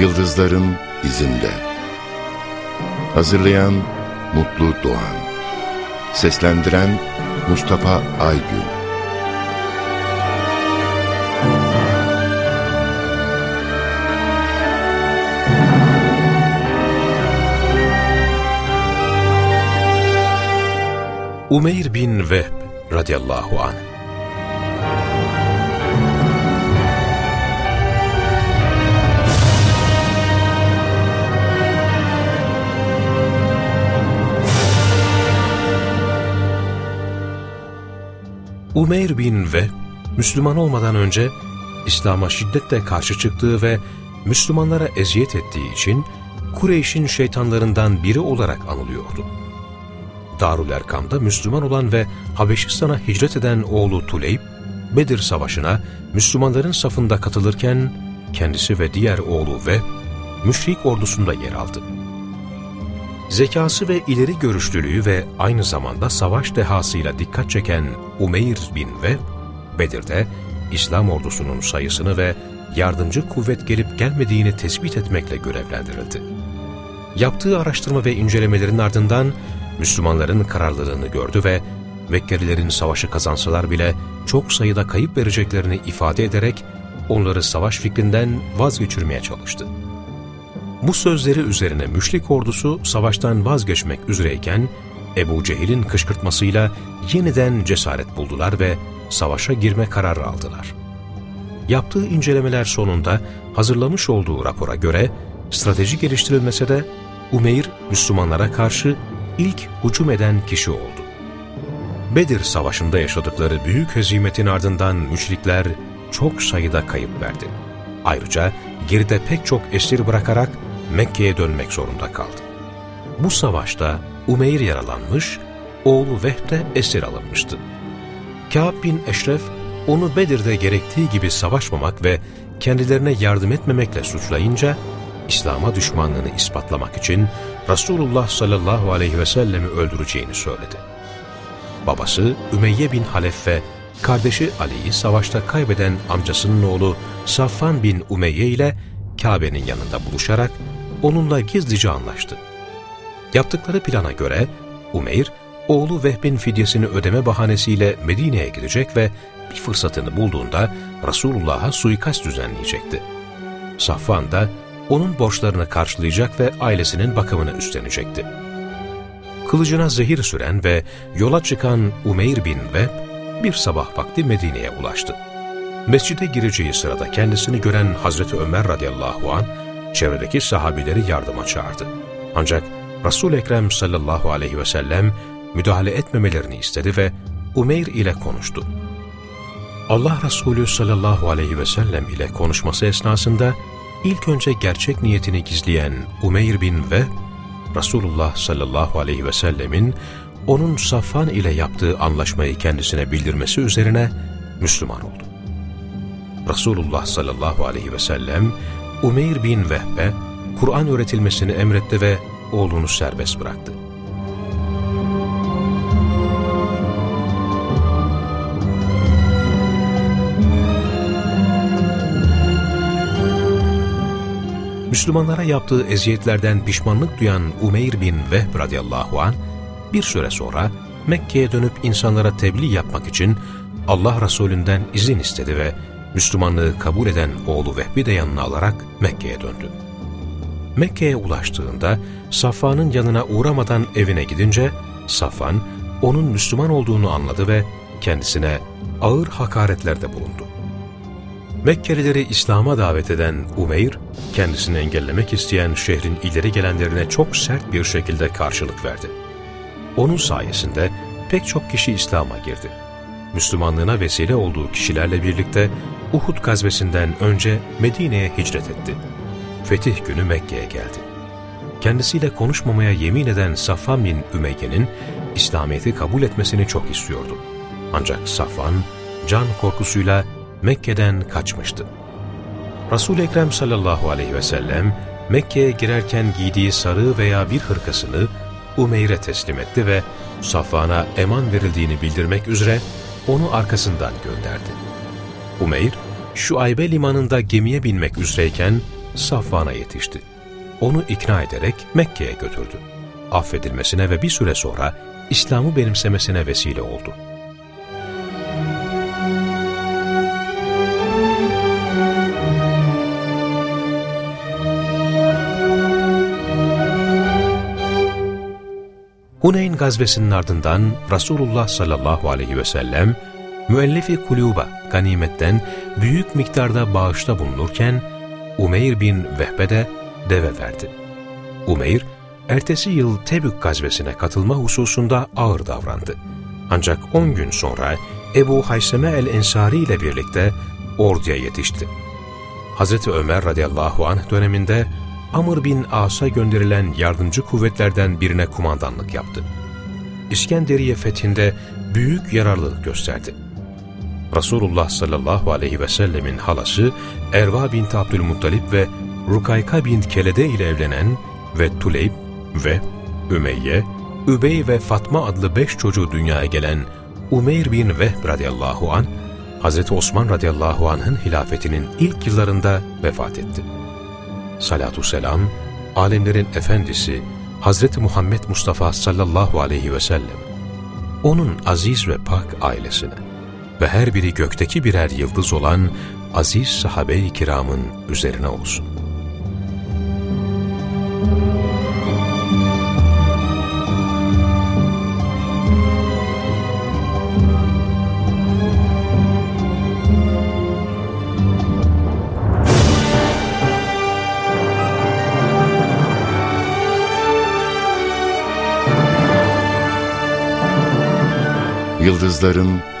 Yıldızların izinde. Hazırlayan Mutlu Doğan. Seslendiren Mustafa Aygün. Umeyr bin Vehb radıyallahu anh Umeyr bin ve Müslüman olmadan önce İslam'a şiddetle karşı çıktığı ve Müslümanlara eziyet ettiği için Kureyş'in şeytanlarından biri olarak anılıyordu. Darül Erkam'da Müslüman olan ve Habeşistan'a hicret eden oğlu Tuleyb, Bedir Savaşı'na Müslümanların safında katılırken kendisi ve diğer oğlu ve müşrik ordusunda yer aldı. Zekası ve ileri görüşlülüğü ve aynı zamanda savaş dehasıyla dikkat çeken Umeyr bin ve Bedir'de İslam ordusunun sayısını ve yardımcı kuvvet gelip gelmediğini tespit etmekle görevlendirildi. Yaptığı araştırma ve incelemelerin ardından Müslümanların kararlılığını gördü ve Mekkelilerin savaşı kazansalar bile çok sayıda kayıp vereceklerini ifade ederek onları savaş fikrinden vazgeçirmeye çalıştı. Bu sözleri üzerine müşrik ordusu savaştan vazgeçmek üzereyken Ebu Cehil'in kışkırtmasıyla yeniden cesaret buldular ve savaşa girme kararı aldılar. Yaptığı incelemeler sonunda hazırlamış olduğu rapora göre strateji geliştirilmese de Umeyr Müslümanlara karşı ilk hücum eden kişi oldu. Bedir Savaşı'nda yaşadıkları büyük hezimetin ardından müşrikler çok sayıda kayıp verdi. Ayrıca geride pek çok esir bırakarak Mekke'ye dönmek zorunda kaldı. Bu savaşta Umeyr yaralanmış, oğlu Vehb de esir alınmıştı. Kâb bin Eşref onu Bedir'de gerektiği gibi savaşmamak ve kendilerine yardım etmemekle suçlayınca, İslam'a düşmanlığını ispatlamak için Resulullah sallallahu aleyhi ve sellemi öldüreceğini söyledi. Babası Ümeyye bin Halef ve kardeşi Ali'yi savaşta kaybeden amcasının oğlu Safvan bin Umeyye ile Kabe'nin yanında buluşarak onunla gizlice anlaştı. Yaptıkları plana göre Umeyr, oğlu Vehb'in fidyesini ödeme bahanesiyle Medine'ye gidecek ve bir fırsatını bulduğunda Resulullah'a suikast düzenleyecekti. Safvan da onun borçlarını karşılayacak ve ailesinin bakımını üstlenecekti. Kılıcına zehir süren ve yola çıkan Umeyr bin Vehb bir sabah vakti Medine'ye ulaştı. Mescide gireceği sırada kendisini gören Hazreti Ömer radıyallahu an çevredeki sahabileri yardıma çağırdı. Ancak Resul Ekrem sallallahu aleyhi ve sellem müdahale etmemelerini istedi ve Umeyr ile konuştu. Allah Resulü sallallahu aleyhi ve sellem ile konuşması esnasında ilk önce gerçek niyetini gizleyen Umeyr bin ve Resulullah sallallahu aleyhi ve sellemin onun Safvan ile yaptığı anlaşmayı kendisine bildirmesi üzerine Müslüman oldu. Resulullah sallallahu aleyhi ve sellem Umeyr bin Vehbe Kur'an öğretilmesini emretti ve oğlunu serbest bıraktı. Müslümanlara yaptığı eziyetlerden pişmanlık duyan Umeyr bin Vehb radıyallahu an bir süre sonra Mekke'ye dönüp insanlara tebliğ yapmak için Allah Resulünden izin istedi ve Müslümanlığı kabul eden oğlu Vehbi de yanına alarak Mekke'ye döndü. Mekke'ye ulaştığında Safvan'ın yanına uğramadan evine gidince Safvan onun Müslüman olduğunu anladı ve kendisine ağır hakaretlerde bulundu. Mekkelileri İslam'a davet eden Umeyr, kendisini engellemek isteyen şehrin ileri gelenlerine çok sert bir şekilde karşılık verdi. Onun sayesinde pek çok kişi İslam'a girdi. Müslümanlığına vesile olduğu kişilerle birlikte Uhud gazvesinden önce Medine'ye hicret etti. Fetih günü Mekke'ye geldi. Kendisiyle konuşmamaya yemin eden Safvan bin Ümeyye'nin İslamiyet'i kabul etmesini çok istiyordu. Ancak Safvan can korkusuyla Mekke'den kaçmıştı. Resul-i Ekrem sallallahu aleyhi ve sellem Mekke'ye girerken giydiği sarığı veya bir hırkasını Umeyr'e teslim etti ve Safvan'a eman verildiğini bildirmek üzere onu arkasından gönderdi. Umeyr, Şuaybe limanında gemiye binmek üzereyken Safvan'a yetişti. Onu ikna ederek Mekke'ye götürdü. Affedilmesine ve bir süre sonra İslam'ı benimsemesine vesile oldu. Huneyn gazvesinin ardından Resulullah sallallahu aleyhi ve sellem müellifi kuluba ganimetten büyük miktarda bağışta bulunurken Umeyr bin Vehbe de deve verdi. Umeyr, ertesi yıl Tebük gazvesine katılma hususunda ağır davrandı. Ancak 10 gün sonra Ebu Hayseme el-Ensari ile birlikte orduya yetişti. Hz. Ömer radıyallahu anh döneminde Amr bin As'a gönderilen yardımcı kuvvetlerden birine kumandanlık yaptı. İskenderiye fethinde büyük yararlılık gösterdi. Resulullah sallallahu aleyhi ve sellemin halası Erva bint Abdülmuttalip ve Rukayka bint Kelede ile evlenen ve Tuleyb ve Ümeyye, Übey ve Fatma adlı beş çocuğu dünyaya gelen Umeyr bin Vehb radıyallahu an, Hz. Osman radıyallahu anh'ın hilafetinin ilk yıllarında vefat etti. Salatü selam, alemlerin efendisi Hz. Muhammed Mustafa sallallahu aleyhi ve sellem, onun aziz ve pak ailesine ve her biri gökteki birer yıldız olan aziz sahabe-i kiramın üzerine olsun. Yıldızların